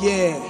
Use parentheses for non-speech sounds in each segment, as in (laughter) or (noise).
Yeah.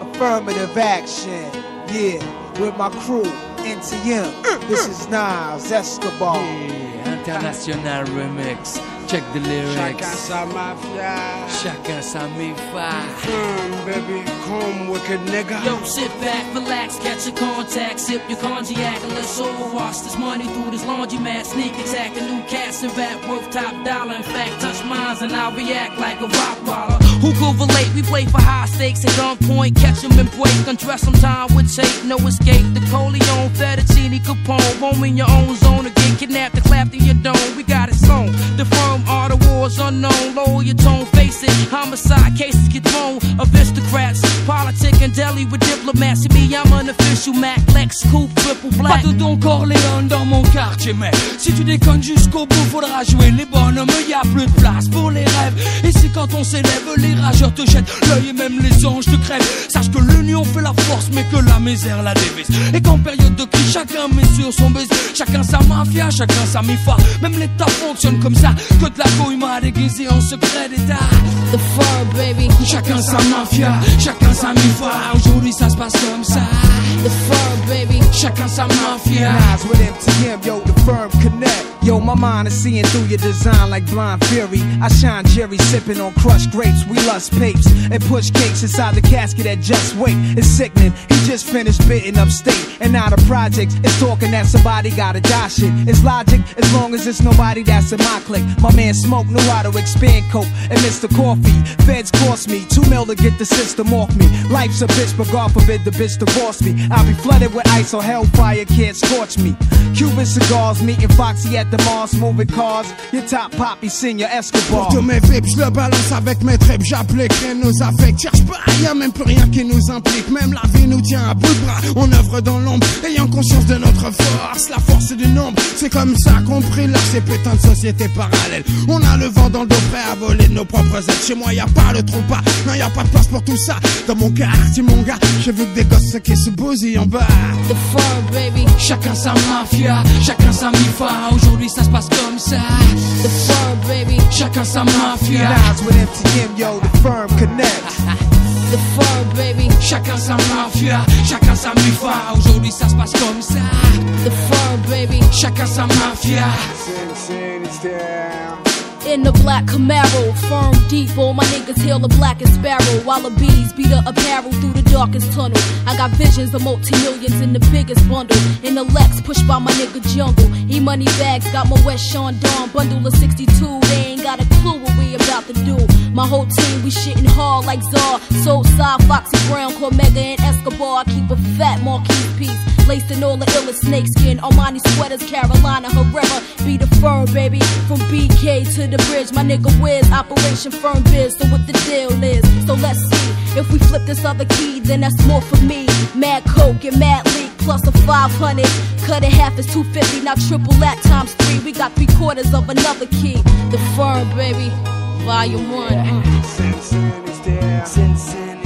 Affirmative action. Yeah. With my crew, NTM. Mm-hmm. This is Nas Escobar. Yeah, international remix. Check the lyrics. Chacun sa mafia. Chacun sa mi-fa. Come, baby, come, wicked nigga. Yo, sit back, relax, catch your contact, sip your cognac, and let's overwash this money through this laundromat. Sneak attack, a new cast and rap worth top dollar. In fact, touch mines and I'll react like a rock baller. Who could relate? We play for high stakes at gunpoint, catch 'em and break, undress some time with tape, no escape. The Coleon, Fettuccine, Capone, roam in your own zone again, kidnapped and clapped in your dome. We got it sewn. The firm are the wars unknown. Lower your tone, face it. Homicide cases get thrown. Aristocrats, politic and deli with diplomats. See me, I'm official Mac, Lex, Coupe, triple Pas black. de Don Corleone dans mon quartier, mais si tu déconnes jusqu'au bout, faudra jouer les bonhommes. Y a plus de place pour les rêves. Et c'est quand on s'élève, les rageurs te jettent l'œil et même les anges te crèvent. Sache que l'union fait la force, mais que la misère la dévise. Et qu'en période de crise, chacun met sur son baiser. Chacun sa mafia, chacun sa mifa. Même l'État fonctionne comme ça. Que de la couille m'a déguisé en secret d'État. The firm, baby. Chacun sa mafia, chacun sa mifa. Aujourd'hui ça se passe comme ça. The firm, baby. Chacun sa mafia. Nas with MTM, Yo, my mind is seeing through your design like blind fury. I shine Jerry sipping on crushed grapes. We lust papes and push cakes inside the casket at just wait. It's sickening. He just finished bitten upstate. And now the projects. is talking that somebody gotta die shit. It's logic as long as it's nobody that's in my clique. My man Smoke knew how to expand coke and Mr. Coffee. Feds cost me two mil to get the system off me. Life's a bitch, but God forbid the bitch divorce me. I'll be flooded with ice or hellfire can't scorch me. Cuban cigars, meeting Foxy at the Mars, moving cars. Your top poppy, senior Escobar. Pour tous mes vips, je le balance avec mes tripes, j'applique rien nous affecte. Cherche pas, y'a même plus rien qui nous implique. Même la vie nous tient à bout de bras. On œuvre dans l'ombre, ayant conscience de notre force. La force du nombre, c'est comme ça qu'on brille ces putains de sociétés parallèles. On a le vent dans le dos prêt à voler de nos propres ailes. Chez moi, y a pas le trompe pas, non, y a pas de place pour tout ça. Dans mon quartier, mon gars, j'ai vu que des gosses qui se bousillent en bas. The firm, baby. Chacun sa mafia, chacun sa mifa. Aujourd'hui ça se passe comme ça. The firm, baby. Chacun sa mafia, Nas with MTM, yo, the firm connect. (laughs) The firm, baby. chacun sa mafia, chacun sa mifa. Aujourd'hui ça se passe comme ça. The firm, baby. Chacun sa mafia. Sin City's down. In the black Camaro, firm deep, all my niggas hail the blackest sparrow. While the bees beat the apparel through the darkest tunnel. I got visions of multi millions in the biggest bundle. In the Lex, pushed by my nigga Jungle. E money bags, got my West Sean Dawn bundle of 62. They ain't got a clue what we about to do. My whole team, we shitting hard like Czar. Soul side, Foxy Brown, Cormega, and Escobar. I keep a fat Marquis piece. Laced in all the illest snakeskin. Armani sweaters, Carolina Herrera. Be the firm, baby. From BK to the bridge. My nigga Wiz, Operation Firm Biz. So what the deal is. So let's see. If we flip this other key, then that's more for me. Mad Coke and Mad Leak plus a 500. Cut it half is 250. Now triple that times three. We got three quarters of another key. The firm, baby. Volume one. City.